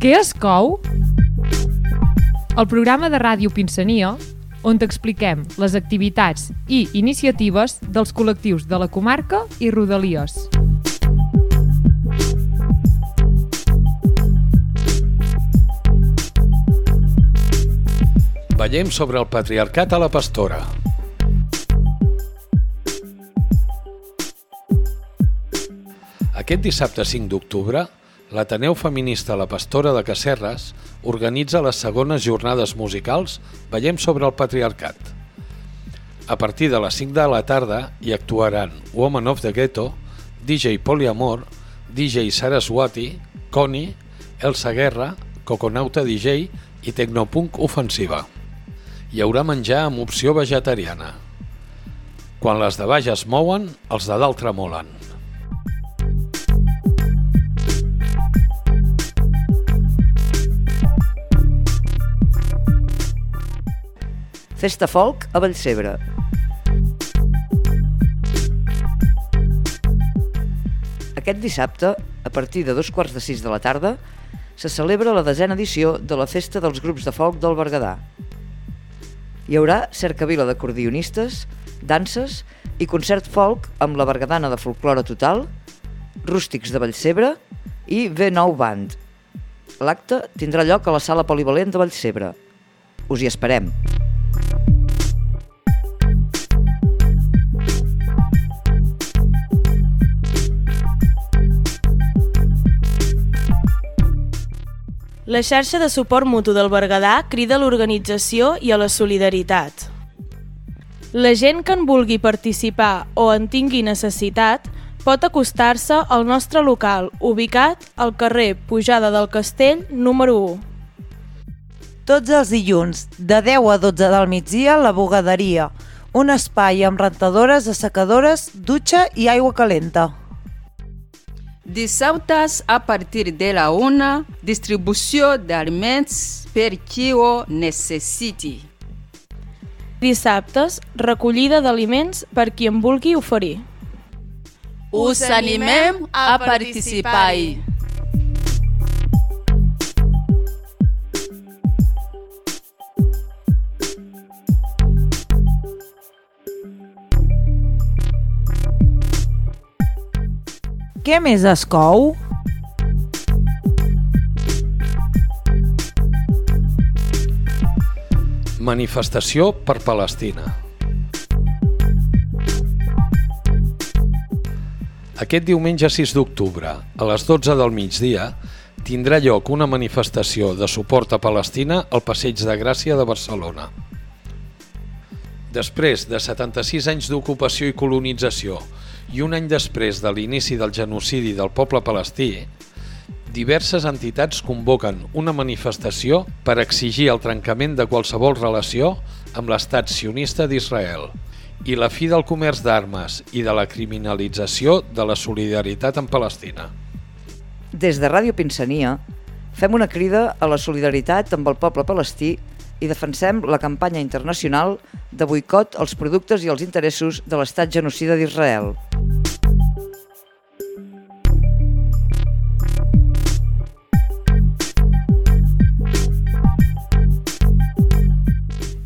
Què es cou? El programa de ràdio Pinsania, on t'expliquem les activitats i iniciatives dels col·lectius de la comarca i Rodalies. Veiem sobre el patriarcat a la pastora. Aquest dissabte 5 d'octubre, l'Ateneu Feminista La Pastora de Casserres organitza les segones jornades musicals Veiem sobre el patriarcat. A partir de les 5 de la tarda hi actuaran Woman of the Ghetto, DJ Poliamor, DJ Saraswati, Connie, Elsa Guerra, Coconauta DJ i Tecnopunk Ofensiva. Hi haurà menjar amb opció vegetariana. Quan les de baix es mouen, els de dalt tremolen. Festa Folk a Vallcebre. Aquest dissabte, a partir de dos quarts de sis de la tarda, se celebra la desena edició de la Festa dels Grups de Folk del Berguedà. Hi haurà cercavila d'acordionistes, danses i concert folk amb la Berguedana de Folclore Total, Rústics de Vallcebre i V9 Band. L'acte tindrà lloc a la sala polivalent de Vallcebre. Us hi esperem. La xarxa de suport mutu del Berguedà crida a l'organització i a la solidaritat. La gent que en vulgui participar o en tingui necessitat pot acostar-se al nostre local, ubicat al carrer Pujada del Castell, número 1. Tots els dilluns, de 10 a 12 del migdia, la bugaderia, un espai amb rentadores, assecadores, dutxa i aigua calenta. Dissabtes, a partir de la una, distribució d'aliments per qui ho necessiti. Dissabtes, recollida d'aliments per qui en vulgui oferir. Us animem a participar-hi. Què més es cou? Manifestació per Palestina. Aquest diumenge 6 d'octubre, a les 12 del migdia, tindrà lloc una manifestació de suport a Palestina al Passeig de Gràcia de Barcelona. Després de 76 anys d'ocupació i colonització i un any després de l'inici del genocidi del poble palestí, diverses entitats convoquen una manifestació per exigir el trencament de qualsevol relació amb l'estat sionista d'Israel i la fi del comerç d'armes i de la criminalització de la solidaritat amb Palestina. Des de Ràdio Pinsania fem una crida a la solidaritat amb el poble palestí i defensem la campanya internacional de boicot als productes i als interessos de l'estat genocida d'Israel.